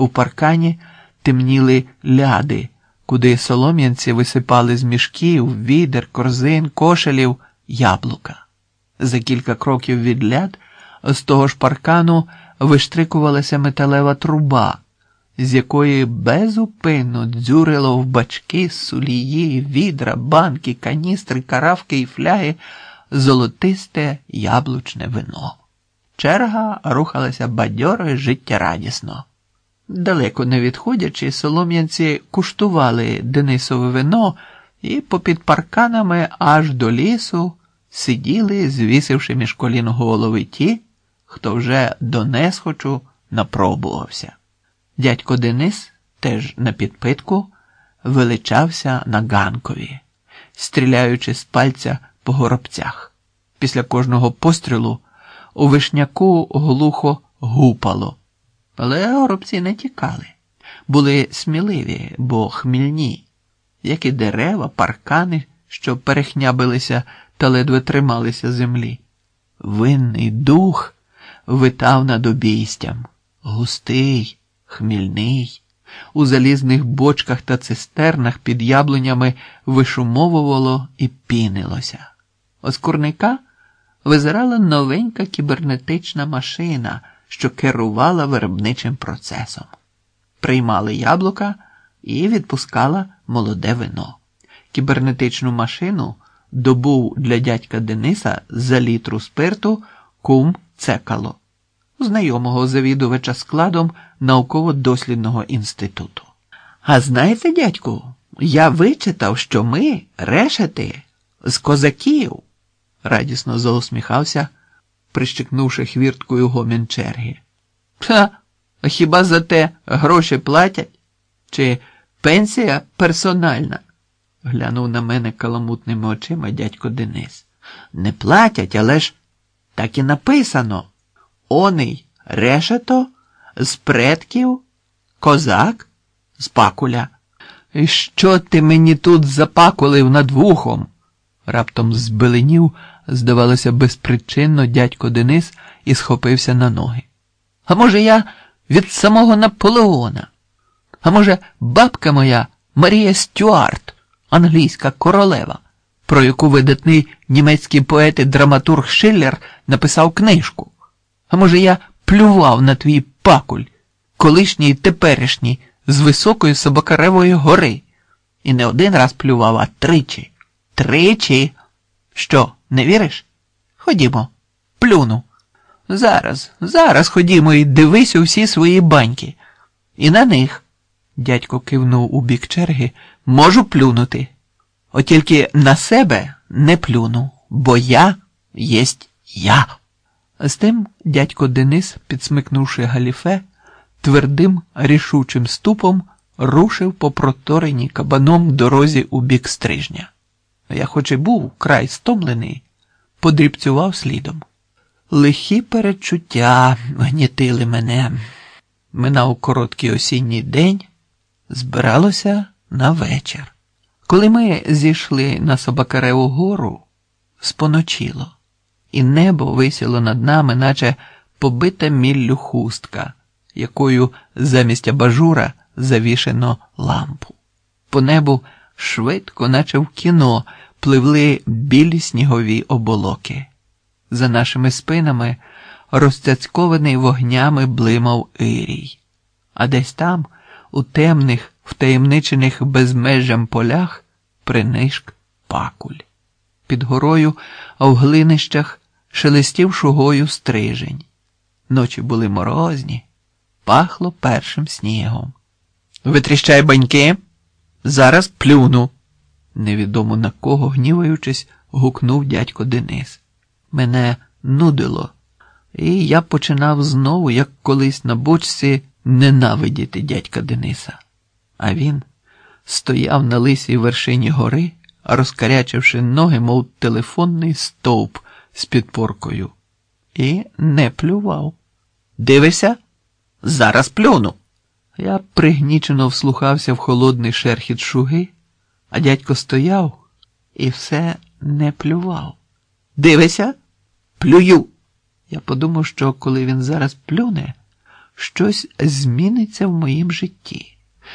У паркані темніли ляди, куди солом'янці висипали з мішків, відер, корзин, кошелів, яблука. За кілька кроків від ляд з того ж паркану виштрикувалася металева труба, з якої безупинно дзюрило в бачки, сулії, відра, банки, каністри, каравки і фляги золотисте яблучне вино. Черга рухалася бадьоро і життєрадісно. Далеко не відходячи, солом'янці куштували Денисове вино і попід парканами аж до лісу сиділи, звісивши між колін голови ті, хто вже до несхочу напробувався. Дядько Денис, теж на підпитку, величався на ганкові, стріляючи з пальця по горобцях. Після кожного пострілу у вишняку глухо гупало. Але горобці не тікали, були сміливі, бо хмільні, як і дерева, паркани, що перехнябилися та ледве трималися землі. Винний дух витав над обійстям, густий, хмільний, у залізних бочках та цистернах під яблунями вишумовувало і пінилося. З курника визирала новенька кібернетична машина, що керувала виробничим процесом. Приймали яблука і відпускала молоде вино. Кібернетичну машину добув для дядька Дениса за літру спирту кум цекало, знайомого завідувача складом науково-дослідного інституту. А знаєте, дядьку, я вичитав, що ми решети з козаків, радісно заусміхався, прищикнувши хвірткою гомін черги. Ха, а хіба за те гроші платять? Чи пенсія персональна? глянув на мене каламутними очима дядько Денис. Не платять, але ж так і написано. Оний решето з предків, козак з пакуля. І що ти мені тут запакулив над вухом? Раптом збеленів, здавалося, безпричинно дядько Денис і схопився на ноги. А може, я від самого Наполеона? А може, бабка моя Марія Стюарт, англійська королева, про яку видатний німецький поет і драматург Шиллер написав книжку? А може, я плював на твій пакуль, колишній і теперішній, з високої собакаревої гори, і не один раз плював, а тричі. Тричі. Що, не віриш? Ходімо, плюну. Зараз, зараз ходімо і дивись у всі свої баньки. І на них, дядько кивнув у бік черги, можу плюнути. От тільки на себе не плюну, бо я єсть я. З тим дядько Денис, підсмикнувши галіфе, твердим рішучим ступом рушив по протореній кабаном дорозі у бік стрижня. Я, хоч і був край стомлений, подрібцював слідом. Лихі перечуття гнітили мене. Минав короткий осінній день, збиралося на вечір. Коли ми зійшли на Собакареву гору, споночило, і небо висіло над нами, наче побита міллю хустка, якою замість абажура завішено лампу. По небу швидко, наче в кіно, пливли білі снігові оболоки. За нашими спинами розцяцькований вогнями блимав Ірій, а десь там, у темних, втаємничених безмежжям полях, принишк пакуль. Під горою, а в глинищах шелестів шугою стрижень. Ночі були морозні, пахло першим снігом. Витріщай баньки, зараз плюну, невідомо на кого, гніваючись, гукнув дядько Денис. Мене нудило, і я починав знову, як колись на бочці, ненавидіти дядька Дениса. А він стояв на лисій вершині гори, розкарячивши ноги, мов телефонний стовп з підпоркою, і не плював. Дивишся? Зараз плюну. Я пригнічено вслухався в холодний шерхіт шуги, а дядько стояв і все не плював. Дивися, плюю. Я подумав, що коли він зараз плюне, щось зміниться в моїм житті.